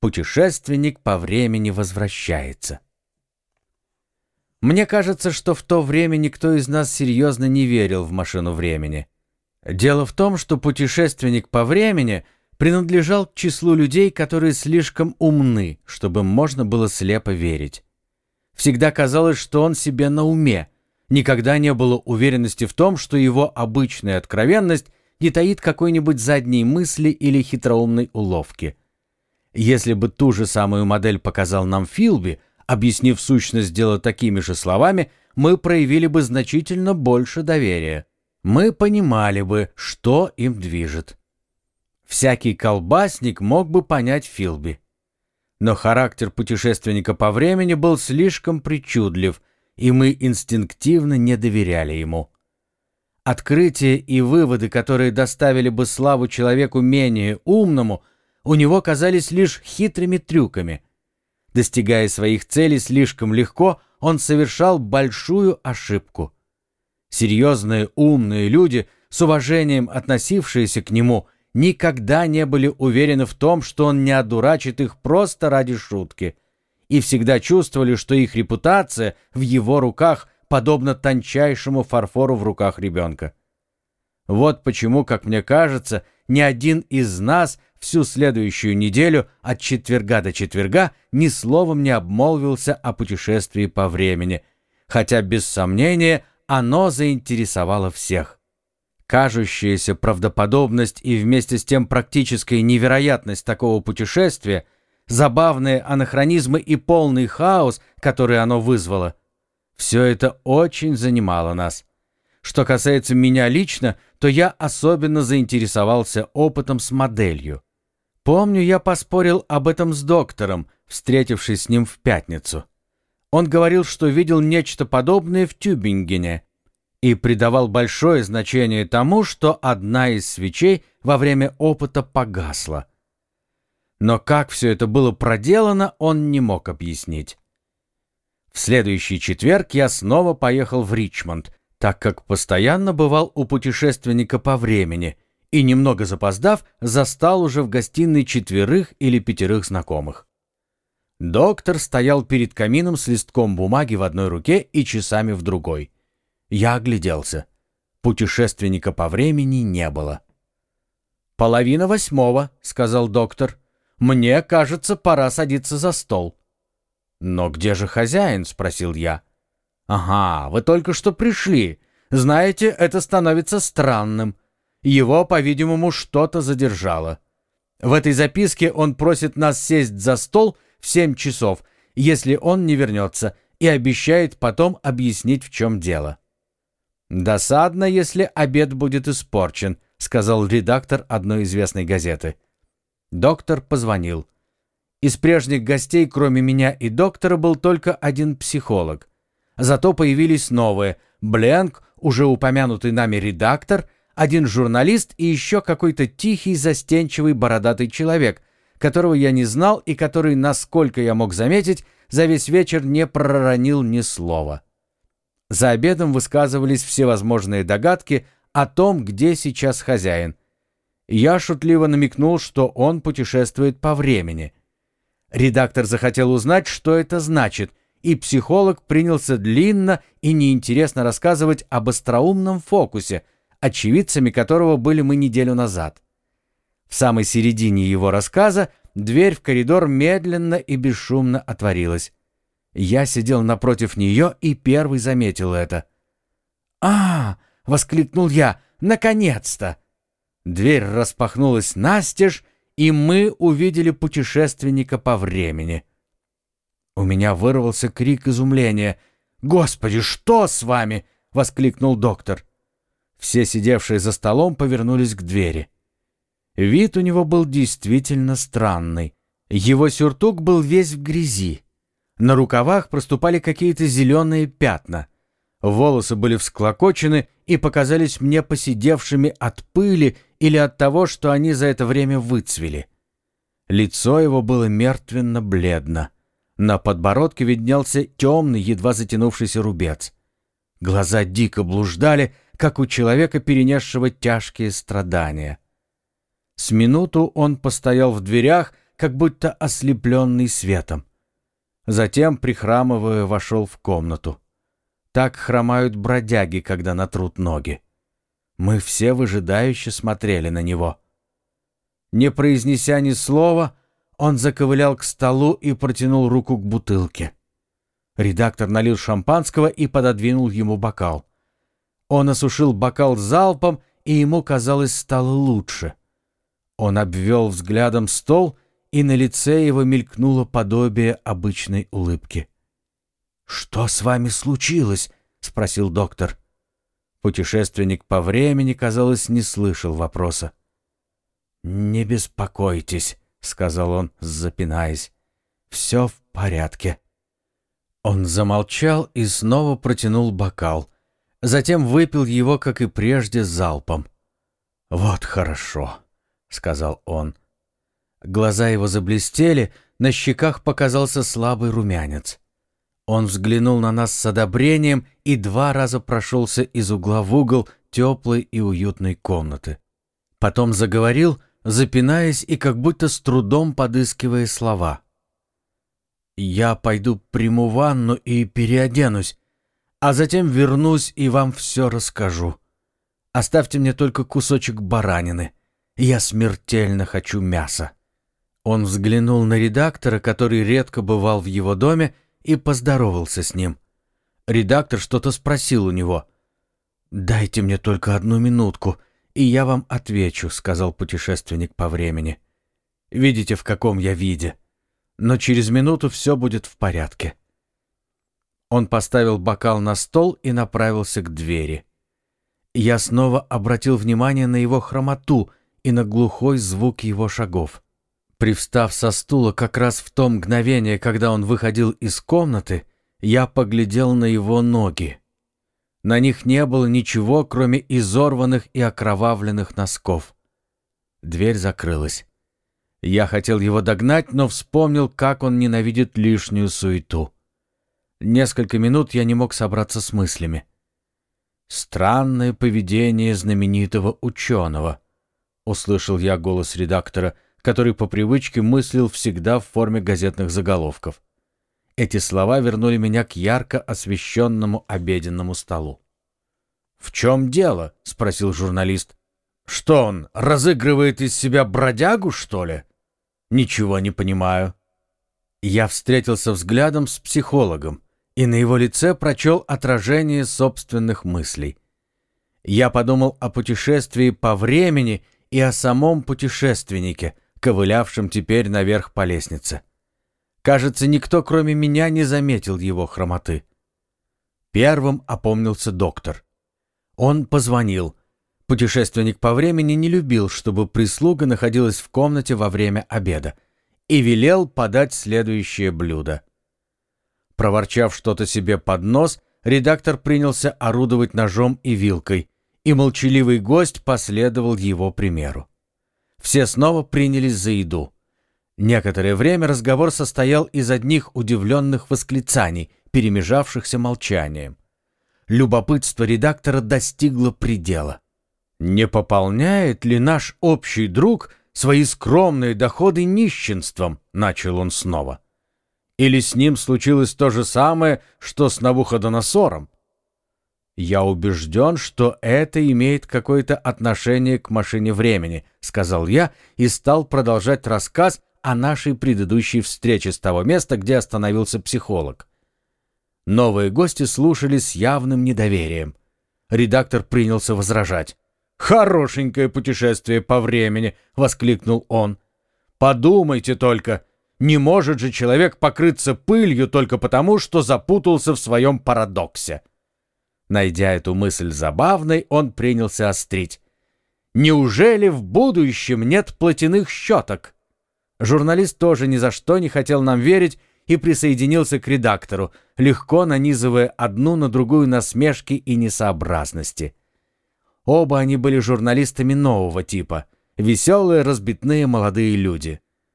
Путешественник по времени возвращается. Мне кажется, что в то время никто из нас серьезно не верил в машину времени. Дело в том, что путешественник по времени принадлежал к числу людей, которые слишком умны, чтобы можно было слепо верить. Всегда казалось, что он себе на уме. Никогда не было уверенности в том, что его обычная откровенность не таит какой-нибудь задней мысли или хитроумной уловки. Если бы ту же самую модель показал нам Филби – Объяснив сущность дела такими же словами, мы проявили бы значительно больше доверия. Мы понимали бы, что им движет. Всякий колбасник мог бы понять Филби. Но характер путешественника по времени был слишком причудлив, и мы инстинктивно не доверяли ему. Открытия и выводы, которые доставили бы славу человеку менее умному, у него казались лишь хитрыми трюками – Достигая своих целей слишком легко, он совершал большую ошибку. Серьезные умные люди, с уважением относившиеся к нему, никогда не были уверены в том, что он не одурачит их просто ради шутки, и всегда чувствовали, что их репутация в его руках подобна тончайшему фарфору в руках ребенка. Вот почему, как мне кажется, ни один из нас – всю следующую неделю от четверга до четверга ни словом не обмолвился о путешествии по времени, хотя, без сомнения, оно заинтересовало всех. Кажущаяся правдоподобность и вместе с тем практическая невероятность такого путешествия, забавные анахронизмы и полный хаос, который оно вызвало, все это очень занимало нас. Что касается меня лично, то я особенно заинтересовался опытом с моделью. Помню, я поспорил об этом с доктором, встретившись с ним в пятницу. Он говорил, что видел нечто подобное в Тюбингене и придавал большое значение тому, что одна из свечей во время опыта погасла. Но как все это было проделано, он не мог объяснить. В следующий четверг я снова поехал в Ричмонд, так как постоянно бывал у путешественника по времени — и, немного запоздав, застал уже в гостиной четверых или пятерых знакомых. Доктор стоял перед камином с листком бумаги в одной руке и часами в другой. Я огляделся. Путешественника по времени не было. «Половина восьмого», — сказал доктор. «Мне кажется, пора садиться за стол». «Но где же хозяин?» — спросил я. «Ага, вы только что пришли. Знаете, это становится странным. Его, по-видимому, что-то задержало. В этой записке он просит нас сесть за стол в семь часов, если он не вернется, и обещает потом объяснить, в чем дело. «Досадно, если обед будет испорчен», — сказал редактор одной известной газеты. Доктор позвонил. Из прежних гостей, кроме меня и доктора, был только один психолог. Зато появились новые. Бленк, уже упомянутый нами редактор — один журналист и еще какой-то тихий, застенчивый, бородатый человек, которого я не знал и который, насколько я мог заметить, за весь вечер не проронил ни слова. За обедом высказывались всевозможные догадки о том, где сейчас хозяин. Я шутливо намекнул, что он путешествует по времени. Редактор захотел узнать, что это значит, и психолог принялся длинно и неинтересно рассказывать об остроумном фокусе – очевидцами которого были мы неделю назад. В самой середине его рассказа дверь в коридор медленно и бесшумно отворилась. Я сидел напротив нее и первый заметил это. «А!» — воскликнул я. «Наконец-то!» Дверь распахнулась настежь, и мы увидели путешественника по времени. У меня вырвался крик изумления. «Господи, что с вами?» — воскликнул доктор. Все сидевшие за столом повернулись к двери. Вид у него был действительно странный. Его сюртук был весь в грязи. На рукавах проступали какие-то зеленые пятна. Волосы были всклокочены и показались мне посидевшими от пыли или от того, что они за это время выцвели. Лицо его было мертвенно-бледно. На подбородке виднелся темный, едва затянувшийся рубец. Глаза дико блуждали, как у человека, перенесшего тяжкие страдания. С минуту он постоял в дверях, как будто ослепленный светом. Затем, прихрамывая, вошел в комнату. Так хромают бродяги, когда натрут ноги. Мы все выжидающе смотрели на него. Не произнеся ни слова, он заковылял к столу и протянул руку к бутылке. Редактор налил шампанского и пододвинул ему бокал. Он осушил бокал залпом, и ему, казалось, стало лучше. Он обвел взглядом стол, и на лице его мелькнуло подобие обычной улыбки. «Что с вами случилось?» — спросил доктор. Путешественник по времени, казалось, не слышал вопроса. «Не беспокойтесь», — сказал он, запинаясь. «Все в порядке». Он замолчал и снова протянул бокал. Затем выпил его, как и прежде, залпом. «Вот хорошо», — сказал он. Глаза его заблестели, на щеках показался слабый румянец. Он взглянул на нас с одобрением и два раза прошелся из угла в угол теплой и уютной комнаты. Потом заговорил, запинаясь и как будто с трудом подыскивая слова. «Я пойду приму ванну и переоденусь, а затем вернусь и вам все расскажу. Оставьте мне только кусочек баранины. Я смертельно хочу мяса». Он взглянул на редактора, который редко бывал в его доме, и поздоровался с ним. Редактор что-то спросил у него. «Дайте мне только одну минутку, и я вам отвечу», — сказал путешественник по времени. «Видите, в каком я виде. Но через минуту все будет в порядке». Он поставил бокал на стол и направился к двери. Я снова обратил внимание на его хромоту и на глухой звук его шагов. Привстав со стула как раз в то мгновение, когда он выходил из комнаты, я поглядел на его ноги. На них не было ничего, кроме изорванных и окровавленных носков. Дверь закрылась. Я хотел его догнать, но вспомнил, как он ненавидит лишнюю суету. Несколько минут я не мог собраться с мыслями. «Странное поведение знаменитого ученого», — услышал я голос редактора — который по привычке мыслил всегда в форме газетных заголовков. Эти слова вернули меня к ярко освещенному обеденному столу. «В чем дело?» — спросил журналист. «Что он, разыгрывает из себя бродягу, что ли?» «Ничего не понимаю». Я встретился взглядом с психологом, и на его лице прочел отражение собственных мыслей. Я подумал о путешествии по времени и о самом путешественнике, ковылявшим теперь наверх по лестнице. Кажется, никто, кроме меня, не заметил его хромоты. Первым опомнился доктор. Он позвонил. Путешественник по времени не любил, чтобы прислуга находилась в комнате во время обеда, и велел подать следующее блюдо. Проворчав что-то себе под нос, редактор принялся орудовать ножом и вилкой, и молчаливый гость последовал его примеру. Все снова принялись за еду. Некоторое время разговор состоял из одних удивленных восклицаний, перемежавшихся молчанием. Любопытство редактора достигло предела. Не пополняет ли наш общий друг свои скромные доходы нищенством, начал он снова. Или с ним случилось то же самое, что с Навуходоносором? «Я убежден, что это имеет какое-то отношение к машине времени», — сказал я и стал продолжать рассказ о нашей предыдущей встрече с того места, где остановился психолог. Новые гости слушали с явным недоверием. Редактор принялся возражать. «Хорошенькое путешествие по времени!» — воскликнул он. «Подумайте только, не может же человек покрыться пылью только потому, что запутался в своем парадоксе!» Найдя эту мысль забавной, он принялся острить. «Неужели в будущем нет платяных щеток?» Журналист тоже ни за что не хотел нам верить и присоединился к редактору, легко нанизывая одну на другую насмешки и несообразности. Оба они были журналистами нового типа, веселые, разбитные молодые люди.